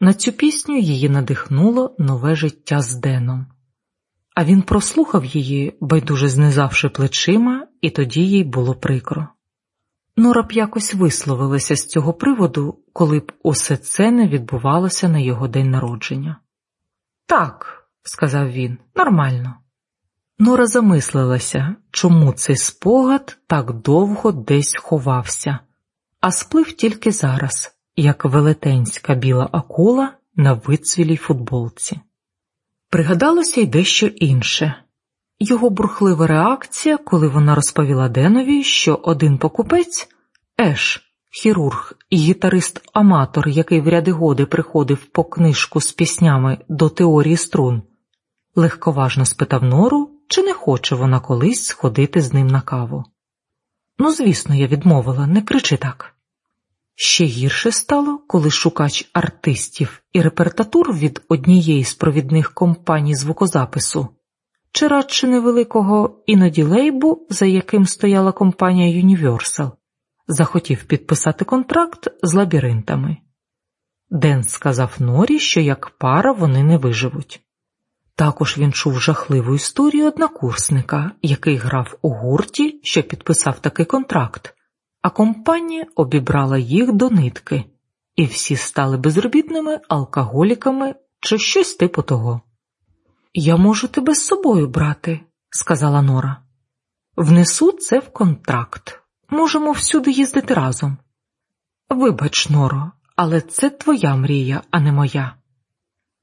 На цю пісню її надихнуло нове життя з Деном. А він прослухав її, байдуже знизавши плечима, і тоді їй було прикро. Нора б якось висловилася з цього приводу, коли б усе це не відбувалося на його день народження. Так, сказав він, нормально. Нора замислилася, чому цей спогад так довго десь ховався, а сплив тільки зараз, як велетенська біла акула на вицвілій футболці. Пригадалося й дещо інше його бурхлива реакція, коли вона розповіла Денові, що один покупець Еш, хірург і гітарист-аматор, який в ряди годи приходив по книжку з піснями до теорії струн, легковажно спитав Нору, чи не хоче вона колись сходити з ним на каву. Ну, звісно, я відмовила, не кричи так. Ще гірше стало, коли шукач артистів і репертатур від однієї з провідних компаній звукозапису, чи радше невеликого іноді лейбу, за яким стояла компанія Universal, захотів підписати контракт з лабіринтами. Ден сказав Норі, що як пара вони не виживуть. Також він чув жахливу історію однокурсника, який грав у гурті, що підписав такий контракт, а компанія обібрала їх до нитки, і всі стали безробітними алкоголіками чи щось типу того. Я можу тебе з собою брати, сказала Нора. Внесу це в контракт. Можемо всюди їздити разом. Вибач, Норо, але це твоя мрія, а не моя.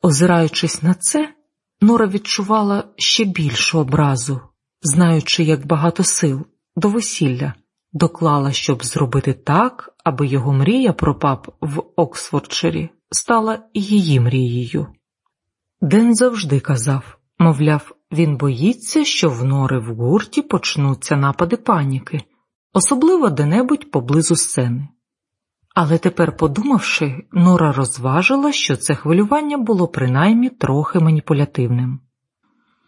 Озираючись на це, Нора відчувала ще більшу образу, знаючи, як багато сил до весілля доклала, щоб зробити так, аби його мрія про пап в Оксфордширі стала її мрією. Ден завжди казав, мовляв, він боїться, що в нори в гурті почнуться напади паніки, особливо де-небудь поблизу сцени. Але тепер, подумавши, Нора розважила, що це хвилювання було принаймні трохи маніпулятивним.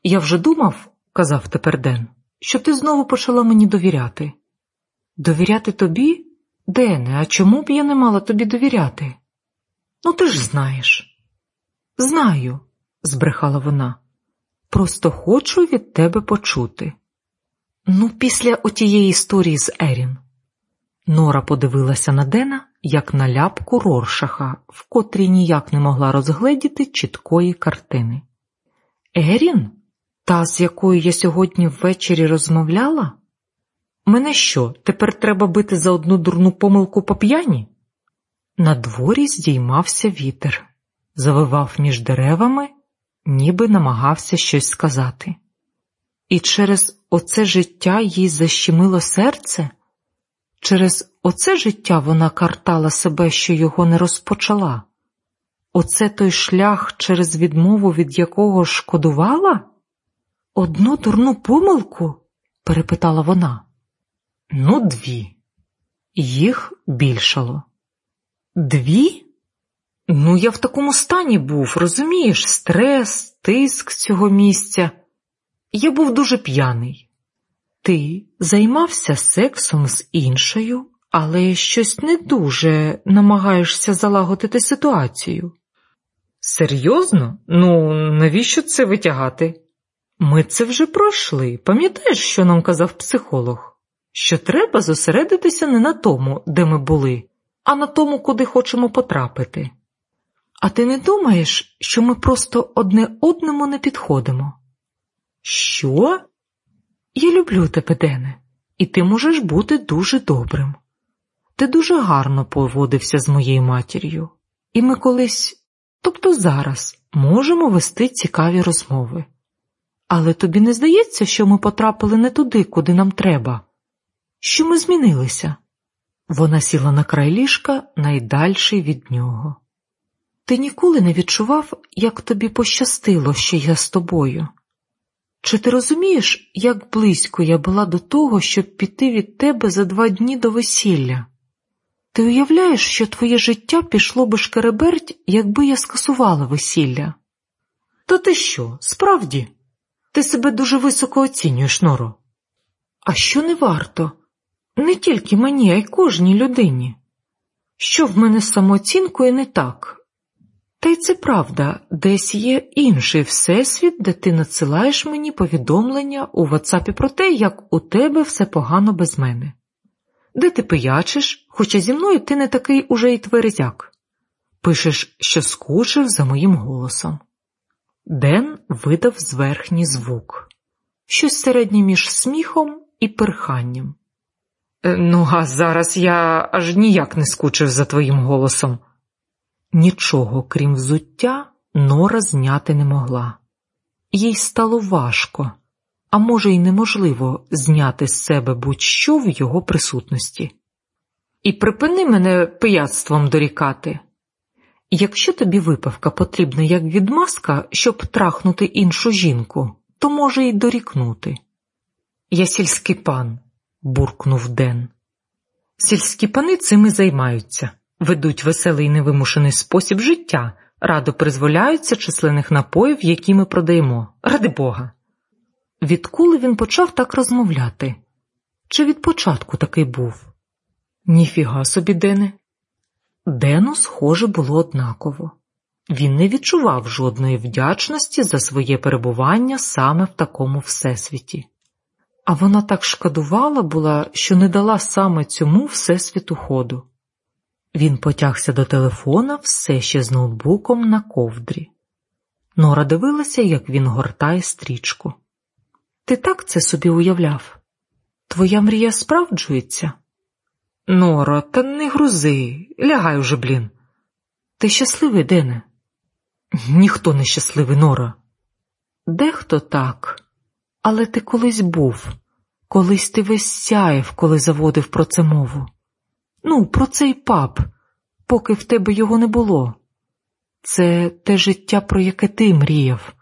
Я вже думав, казав тепер Ден, що ти знову почала мені довіряти. Довіряти тобі? Дене, а чому б я не мала тобі довіряти? Ну, ти ж знаєш. Знаю, збрехала вона. Просто хочу від тебе почути. Ну, після отієї історії з Ерін. Нора подивилася на Дена, як на ляпку Роршаха, в котрій ніяк не могла розгледіти чіткої картини. Ерін? Та, з якою я сьогодні ввечері розмовляла? Мене що, тепер треба бити за одну дурну помилку по п'яні? На дворі здіймався вітер, завивав між деревами, ніби намагався щось сказати. І через оце життя їй защемило серце. Через оце життя вона картала себе, що його не розпочала. Оце той шлях, через відмову від якого шкодувала? Одну дурну помилку? перепитала вона. Ну, дві. Їх більшало. Дві? Ну, я в такому стані був, розумієш, стрес, тиск цього місця. Я був дуже п'яний. Ти займався сексом з іншою, але щось не дуже намагаєшся залагодити ситуацію. Серйозно? Ну, навіщо це витягати? Ми це вже пройшли. Пам'ятаєш, що нам казав психолог? Що треба зосередитися не на тому, де ми були, а на тому, куди хочемо потрапити. А ти не думаєш, що ми просто одне одному не підходимо? Що? Я люблю тебе, Дене, і ти можеш бути дуже добрим. Ти дуже гарно поводився з моєю матір'ю, і ми колись, тобто зараз, можемо вести цікаві розмови. Але тобі не здається, що ми потрапили не туди, куди нам треба, що ми змінилися? Вона сіла на край ліжка найдальший від нього. Ти ніколи не відчував, як тобі пощастило, що я з тобою. Чи ти розумієш, як близько я була до того, щоб піти від тебе за два дні до весілля? Ти уявляєш, що твоє життя пішло би шкереберть, якби я скасувала весілля? То ти що, справді? Ти себе дуже високо оцінюєш, Норо. А що не варто? Не тільки мені, а й кожній людині. Що в мене з самооцінкою не так? Та й це правда, десь є інший всесвіт, де ти надсилаєш мені повідомлення у ватсапі про те, як у тебе все погано без мене. Де ти пиячиш, хоча зі мною ти не такий уже й тверезяк. Пишеш, що скучив за моїм голосом. Ден видав зверхній звук, щось середнє між сміхом і перханням. «Е, ну, а зараз я аж ніяк не скучив за твоїм голосом. Нічого, крім взуття, Нора зняти не могла. Їй стало важко, а може, й неможливо зняти з себе будь-що в його присутності. І припини мене пияцтвом дорікати. Якщо тобі випивка потрібна як відмазка, щоб трахнути іншу жінку, то може й дорікнути. Я сільський пан, буркнув Ден. Сільські пани цим і займаються, ведуть веселий невимушений спосіб життя, радо призволяються численних напоїв, які ми продаємо, ради Бога. Відколи він почав так розмовляти? Чи від початку такий був? Ніфіга собі, Дене. Дену, схоже, було однаково. Він не відчував жодної вдячності за своє перебування саме в такому всесвіті. А вона так шкодувала була, що не дала саме цьому всесвіту ходу. Він потягся до телефона все ще з ноутбуком на ковдрі. Нора дивилася, як він гортає стрічку. Ти так це собі уявляв? Твоя мрія справджується? Норо, та не грузи, лягай уже, блін. Ти щасливий, Дене? Ніхто не щасливий, Нора. Дехто так, але ти колись був, колись ти весь сяєв, коли заводив про це мову. Ну, про цей пап, поки в тебе його не було. Це те життя, про яке ти мріяв,